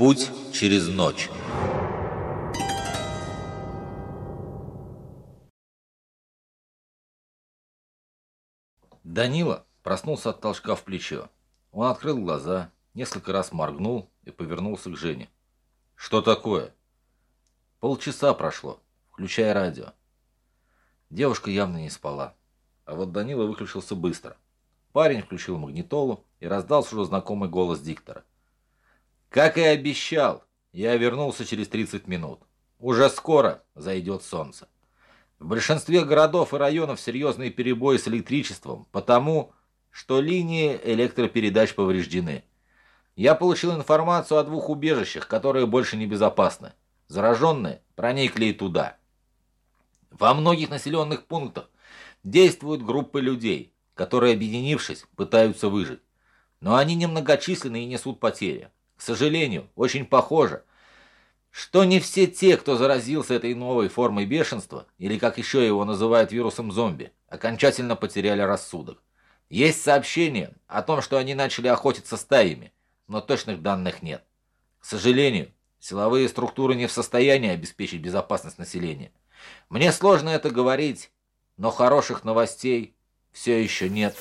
путь через ночь. Данила проснулся от толчка в плечо. Он открыл глаза, несколько раз моргнул и повернулся к Жене. «Что такое?» Полчаса прошло, включая радио. Девушка явно не спала. А вот Данила выключился быстро. Парень включил магнитолу и раздался уже знакомый голос диктора. Как и обещал, я вернулся через 30 минут. Уже скоро зайдет солнце. В большинстве городов и районов серьезные перебои с электричеством, потому что линии электропередач повреждены. Я получил информацию о двух убежищах, которые больше не безопасны. Зараженные проникли и туда. Во многих населенных пунктах действуют группы людей, которые, объединившись, пытаются выжить. Но они немногочисленны и несут потери. К сожалению, очень похоже, что не все те, кто заразился этой новой формой бешенства, или как еще его называют вирусом зомби, окончательно потеряли рассудок. Есть сообщения о том, что они начали охотиться стаями, но точных данных нет. К сожалению, силовые структуры не в состоянии обеспечить безопасность населения. Мне сложно это говорить, но хороших новостей все еще нет.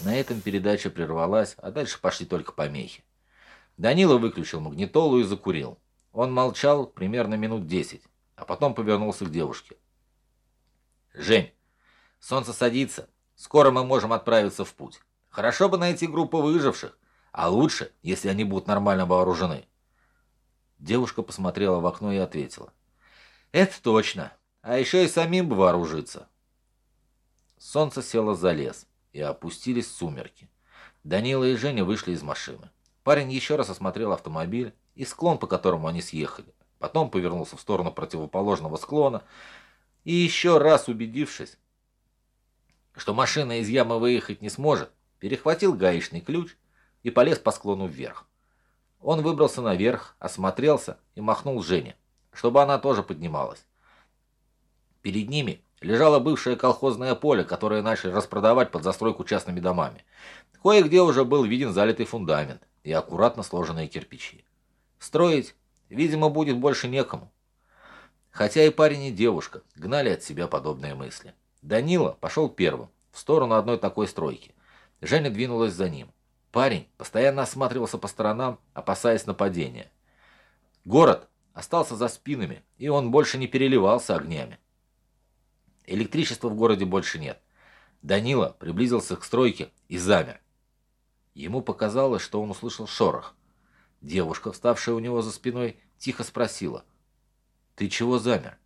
На этом передача прервалась, а дальше пошли только помехи. Данила выключил магнитолу и закурил. Он молчал примерно минут десять, а потом повернулся к девушке. «Жень, солнце садится. Скоро мы можем отправиться в путь. Хорошо бы найти группу выживших, а лучше, если они будут нормально вооружены». Девушка посмотрела в окно и ответила. «Это точно. А еще и самим бы вооружиться». Солнце село за лес и опустились сумерки. Данила и Женя вышли из машины. Парень еще раз осмотрел автомобиль и склон, по которому они съехали. Потом повернулся в сторону противоположного склона и еще раз убедившись, что машина из ямы выехать не сможет, перехватил гаечный ключ и полез по склону вверх. Он выбрался наверх, осмотрелся и махнул Жене, чтобы она тоже поднималась. Перед ними лежало бывшее колхозное поле, которое начали распродавать под застройку частными домами. Кое-где уже был виден залитый фундамент и аккуратно сложенные кирпичи. Строить, видимо, будет больше некому. Хотя и парень, и девушка гнали от себя подобные мысли. Данила пошел первым, в сторону одной такой стройки. Женя двинулась за ним. Парень постоянно осматривался по сторонам, опасаясь нападения. Город остался за спинами, и он больше не переливался огнями. Электричества в городе больше нет. Данила приблизился к стройке и замер. Ему показалось, что он услышал шорох. Девушка, вставшая у него за спиной, тихо спросила. «Ты чего замер?»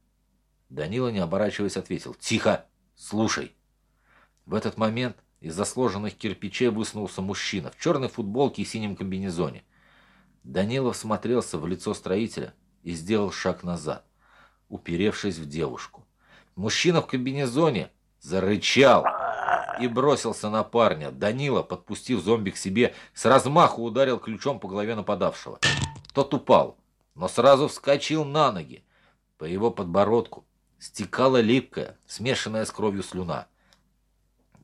Данила, не оборачиваясь, ответил. «Тихо! Слушай!» В этот момент из-за сложенных кирпичей высунулся мужчина в черной футболке и синем комбинезоне. Данилов смотрелся в лицо строителя и сделал шаг назад, уперевшись в девушку. Мужчина в комбинезоне зарычал и бросился на парня. Данила, подпустив зомби к себе, с размаху ударил ключом по голове нападавшего. Тот упал, но сразу вскочил на ноги. По его подбородку стекала липкая, смешанная с кровью слюна.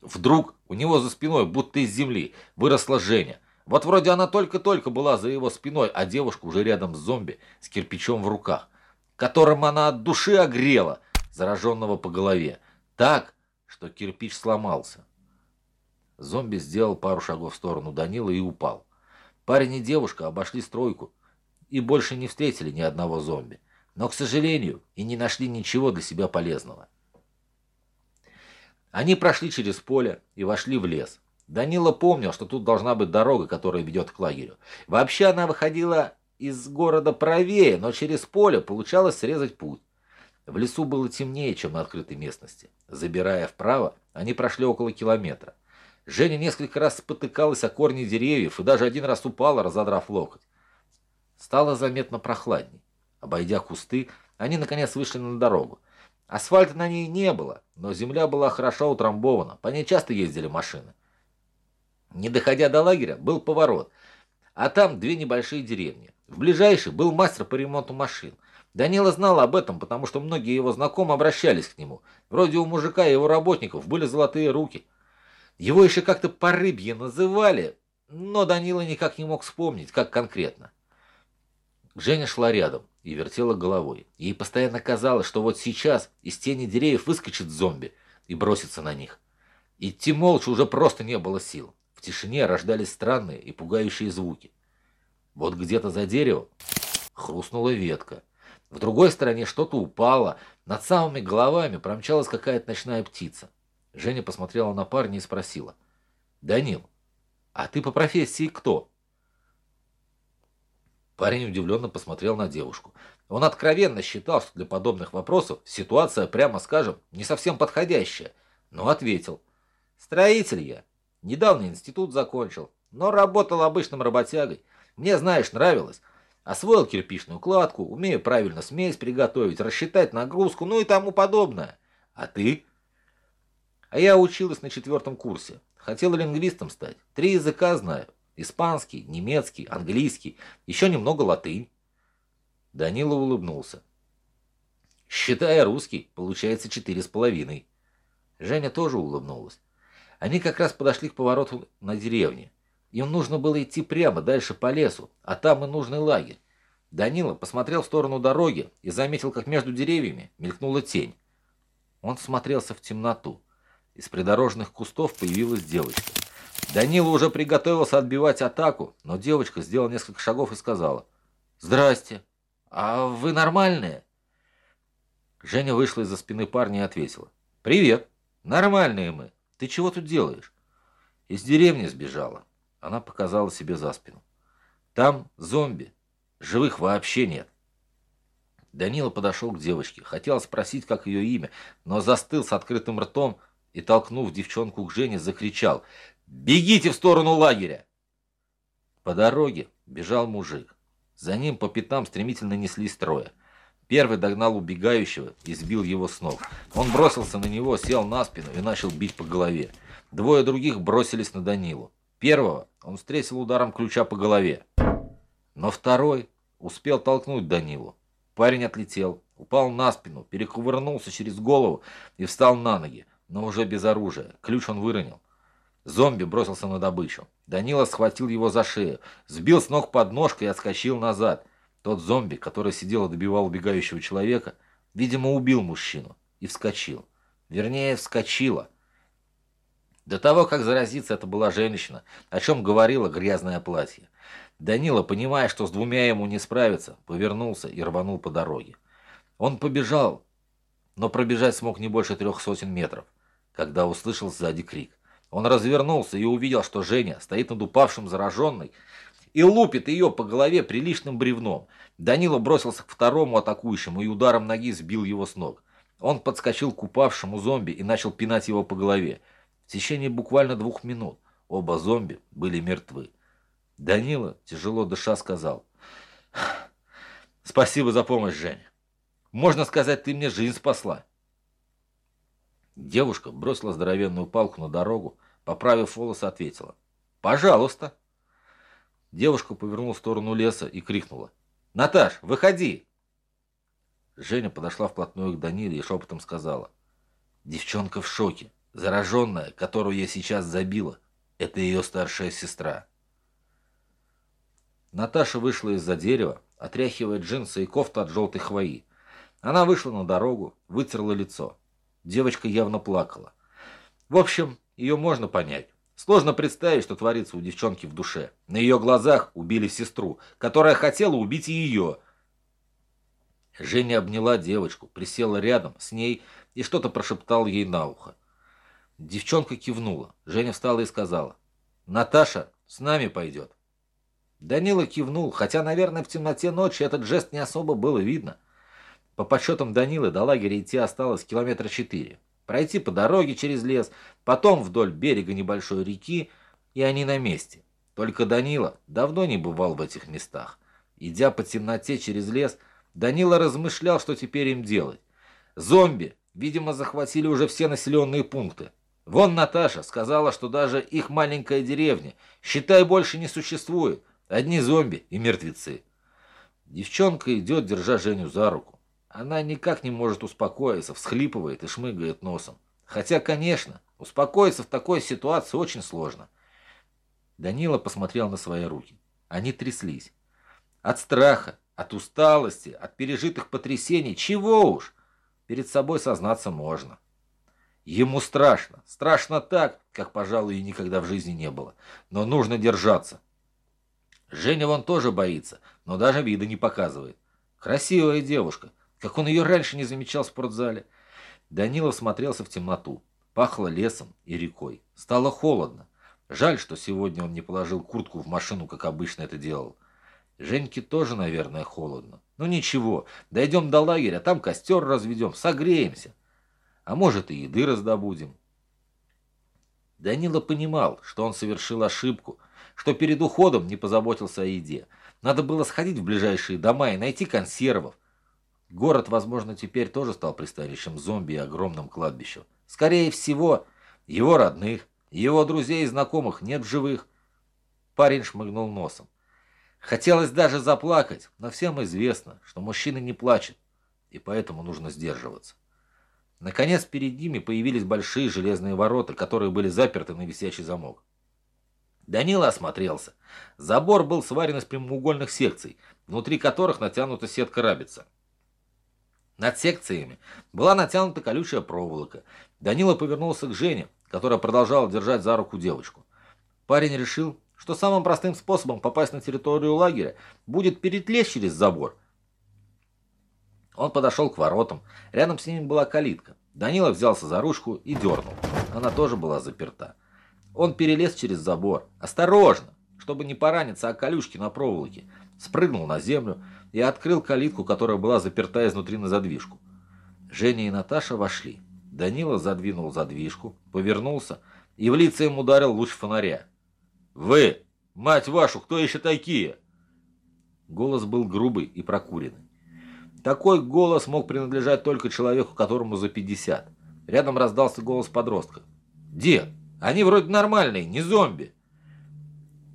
Вдруг у него за спиной, будто из земли, выросла Женя. Вот вроде она только-только была за его спиной, а девушка уже рядом с зомби с кирпичом в руках, которым она от души огрела, зараженного по голове. Так, что кирпич сломался. Зомби сделал пару шагов в сторону Данила и упал. Парень и девушка обошли стройку и больше не встретили ни одного зомби. Но, к сожалению, и не нашли ничего для себя полезного. Они прошли через поле и вошли в лес. Данила помнил, что тут должна быть дорога, которая ведет к лагерю. Вообще она выходила из города правее, но через поле получалось срезать путь. В лесу было темнее, чем на открытой местности. Забирая вправо, они прошли около километра. Женя несколько раз спотыкалась о корни деревьев и даже один раз упала, разодрав локоть. Стало заметно прохладней. Обойдя кусты, они наконец вышли на дорогу. Асфальта на ней не было, но земля была хорошо утрамбована, по ней часто ездили машины. Не доходя до лагеря, был поворот, а там две небольшие деревни. В ближайшей был мастер по ремонту машин. Данила знал об этом, потому что многие его знакомые обращались к нему. Вроде у мужика и его работников были золотые руки. Его еще как-то по рыбье называли, но Данила никак не мог вспомнить, как конкретно. Женя шла рядом и вертела головой. Ей постоянно казалось, что вот сейчас из тени деревьев выскочит зомби и бросится на них. Идти молча уже просто не было сил. В тишине рождались странные и пугающие звуки. Вот где-то за деревом хрустнула ветка. В другой стороне что-то упало. Над самыми головами промчалась какая-то ночная птица. Женя посмотрела на парня и спросила. «Данил, а ты по профессии кто?» Парень удивленно посмотрел на девушку. Он откровенно считал, что для подобных вопросов ситуация, прямо скажем, не совсем подходящая, но ответил. «Строитель я. Недавно институт закончил, но работал обычным работягой. Мне, знаешь, нравилось. Освоил кирпичную кладку, умею правильно смесь приготовить, рассчитать нагрузку, ну и тому подобное. А ты?» А я училась на четвертом курсе. Хотела лингвистом стать. Три языка знаю. Испанский, немецкий, английский, еще немного латынь. Данила улыбнулся. Считая русский, получается четыре с половиной. Женя тоже улыбнулась. Они как раз подошли к повороту на деревне. Им нужно было идти прямо, дальше по лесу, а там и нужный лагерь. Данила посмотрел в сторону дороги и заметил, как между деревьями мелькнула тень. Он смотрелся в темноту. Из придорожных кустов появилась девочка. Данила уже приготовился отбивать атаку, но девочка сделала несколько шагов и сказала. «Здрасте. А вы нормальные?» Женя вышла из-за спины парня и ответила. «Привет. Нормальные мы. Ты чего тут делаешь?» «Из деревни сбежала». Она показала себе за спину. «Там зомби. Живых вообще нет». Данила подошел к девочке. Хотел спросить, как ее имя, но застыл с открытым ртом и, толкнув девчонку к Жене, закричал Бегите в сторону лагеря!» По дороге бежал мужик. За ним по пятам стремительно неслись трое. Первый догнал убегающего и сбил его с ног. Он бросился на него, сел на спину и начал бить по голове. Двое других бросились на Данилу. Первого он встретил ударом ключа по голове. Но второй успел толкнуть Данилу. Парень отлетел, упал на спину, перекувырнулся через голову и встал на ноги, но уже без оружия. Ключ он выронил. Зомби бросился на добычу. Данила схватил его за шею, сбил с ног подножкой и отскочил назад. Тот зомби, который сидел и добивал убегающего человека, видимо, убил мужчину и вскочил. Вернее, вскочила. До того, как заразиться, это была женщина, о чем говорила грязное платье. Данила, понимая, что с двумя ему не справиться, повернулся и рванул по дороге. Он побежал, но пробежать смог не больше трех сотен метров, когда услышал сзади крик. Он развернулся и увидел, что Женя стоит над упавшим зараженной и лупит ее по голове приличным бревном. Данила бросился к второму атакующему и ударом ноги сбил его с ног. Он подскочил к упавшему зомби и начал пинать его по голове. В течение буквально двух минут оба зомби были мертвы. Данила, тяжело дыша, сказал, «Спасибо за помощь, Женя. Можно сказать, ты мне жизнь спасла». Девушка бросила здоровенную палку на дорогу, поправив волосы, ответила. «Пожалуйста». Девушка повернула в сторону леса и крикнула. «Наташ, выходи!» Женя подошла вплотную к Даниле и шепотом сказала. «Девчонка в шоке. Зараженная, которую я сейчас забила, это ее старшая сестра». Наташа вышла из-за дерева, отряхивая джинсы и кофту от желтой хвои. Она вышла на дорогу, вытерла лицо. Девочка явно плакала. В общем, ее можно понять. Сложно представить, что творится у девчонки в душе. На ее глазах убили сестру, которая хотела убить и ее. Женя обняла девочку, присела рядом с ней и что-то прошептал ей на ухо. Девчонка кивнула. Женя встала и сказала, «Наташа с нами пойдет». Данила кивнул, хотя, наверное, в темноте ночи этот жест не особо было видно. По подсчетам Данилы до лагеря идти осталось километра четыре. Пройти по дороге через лес, потом вдоль берега небольшой реки, и они на месте. Только Данила давно не бывал в этих местах. Идя по темноте через лес, Данила размышлял, что теперь им делать. Зомби, видимо, захватили уже все населенные пункты. Вон Наташа сказала, что даже их маленькая деревня, считай, больше не существует. Одни зомби и мертвецы. Девчонка идет, держа Женю за руку. Она никак не может успокоиться, всхлипывает и шмыгает носом. Хотя, конечно, успокоиться в такой ситуации очень сложно. Данила посмотрел на свои руки. Они тряслись. От страха, от усталости, от пережитых потрясений. Чего уж? Перед собой сознаться можно. Ему страшно. Страшно так, как, пожалуй, и никогда в жизни не было. Но нужно держаться. Женя вон тоже боится, но даже вида не показывает. Красивая девушка. Как он ее раньше не замечал в спортзале. Данилов смотрелся в темноту. Пахло лесом и рекой. Стало холодно. Жаль, что сегодня он не положил куртку в машину, как обычно это делал. Женьке тоже, наверное, холодно. Ну ничего, дойдем до лагеря, там костер разведем, согреемся. А может и еды раздобудем. Данила понимал, что он совершил ошибку, что перед уходом не позаботился о еде. Надо было сходить в ближайшие дома и найти консервов. Город, возможно, теперь тоже стал пристанищем зомби и огромным кладбищем. Скорее всего, его родных, его друзей и знакомых нет в живых. Парень шмыгнул носом. Хотелось даже заплакать, но всем известно, что мужчина не плачет, и поэтому нужно сдерживаться. Наконец перед ними появились большие железные ворота, которые были заперты на висячий замок. Данила осмотрелся. Забор был сварен из прямоугольных секций, внутри которых натянута сетка рабица. Над секциями была натянута колючая проволока. Данила повернулся к Жене, которая продолжала держать за руку девочку. Парень решил, что самым простым способом попасть на территорию лагеря будет перетлезть через забор. Он подошел к воротам. Рядом с ними была калитка. Данила взялся за ручку и дернул. Она тоже была заперта. Он перелез через забор. Осторожно, чтобы не пораниться о колючки на проволоке. Спрыгнул на землю и открыл калитку, которая была заперта изнутри на задвижку. Женя и Наташа вошли. Данила задвинул задвижку, повернулся и в лицо им ударил луч фонаря. «Вы, мать вашу, кто еще такие?» Голос был грубый и прокуренный. Такой голос мог принадлежать только человеку, которому за 50. Рядом раздался голос подростка. «Дед, они вроде нормальные, не зомби!»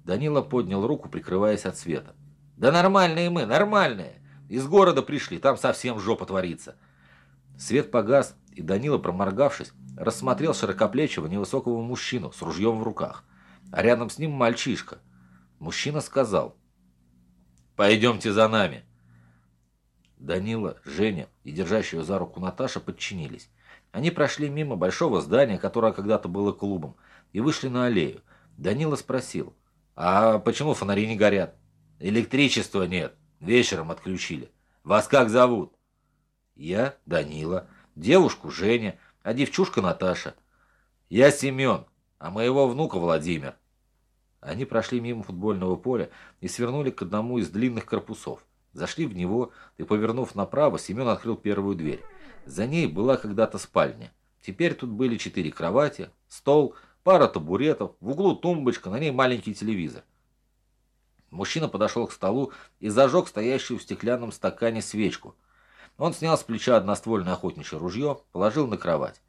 Данила поднял руку, прикрываясь от света. «Да нормальные мы, нормальные! Из города пришли, там совсем жопа творится!» Свет погас, и Данила, проморгавшись, рассмотрел широкоплечего невысокого мужчину с ружьем в руках, а рядом с ним мальчишка. Мужчина сказал, «Пойдемте за нами!» Данила, Женя и держащая за руку Наташа подчинились. Они прошли мимо большого здания, которое когда-то было клубом, и вышли на аллею. Данила спросил, «А почему фонари не горят?» Электричества нет. Вечером отключили. Вас как зовут? Я Данила. Девушку Женя. А девчушка Наташа. Я Семен. А моего внука Владимир. Они прошли мимо футбольного поля и свернули к одному из длинных корпусов. Зашли в него, и, повернув направо, Семен открыл первую дверь. За ней была когда-то спальня. Теперь тут были четыре кровати, стол, пара табуретов, в углу тумбочка, на ней маленький телевизор. Мужчина подошел к столу и зажег стоящую в стеклянном стакане свечку. Он снял с плеча одноствольное охотничье ружье, положил на кровать.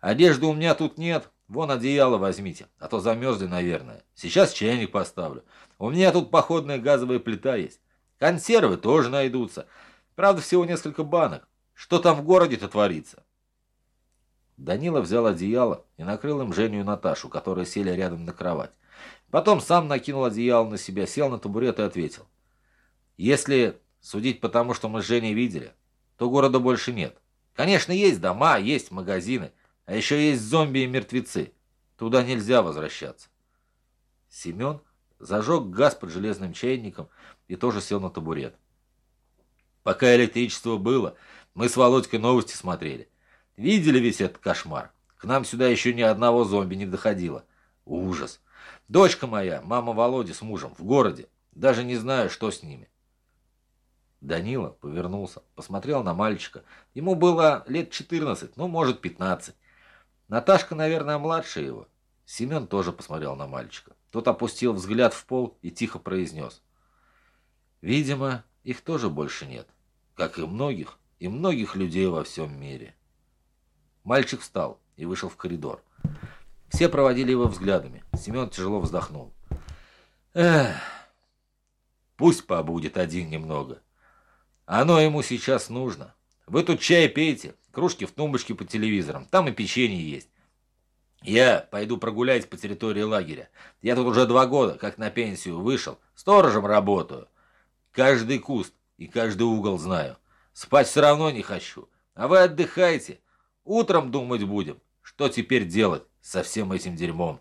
«Одежды у меня тут нет. Вон одеяло возьмите, а то замерзли, наверное. Сейчас чайник поставлю. У меня тут походная газовая плита есть. Консервы тоже найдутся. Правда, всего несколько банок. Что там в городе-то творится?» Данила взял одеяло и накрыл им Женю и Наташу, которые сели рядом на кровать. Потом сам накинул одеяло на себя, сел на табурет и ответил. Если судить по тому, что мы с Женей видели, то города больше нет. Конечно, есть дома, есть магазины, а еще есть зомби и мертвецы. Туда нельзя возвращаться. Семен зажег газ под железным чайником и тоже сел на табурет. Пока электричество было, мы с Володькой новости смотрели. Видели весь этот кошмар? К нам сюда еще ни одного зомби не доходило. Ужас. Дочка моя, мама Володи с мужем, в городе. Даже не знаю, что с ними. Данила повернулся, посмотрел на мальчика. Ему было лет 14, ну, может, 15. Наташка, наверное, младше его. Семен тоже посмотрел на мальчика. Тот опустил взгляд в пол и тихо произнес. Видимо, их тоже больше нет, как и многих, и многих людей во всем мире. Мальчик встал и вышел в коридор. Все проводили его взглядами. Семен тяжело вздохнул. Эх, пусть побудет один немного. Оно ему сейчас нужно. Вы тут чай пейте, кружки в тумбочке по телевизорам, там и печенье есть. Я пойду прогуляюсь по территории лагеря. Я тут уже два года, как на пенсию вышел. Сторожем работаю. Каждый куст и каждый угол знаю. Спать все равно не хочу. А вы отдыхайте. Утром думать будем, что теперь делать со всем этим дерьмом.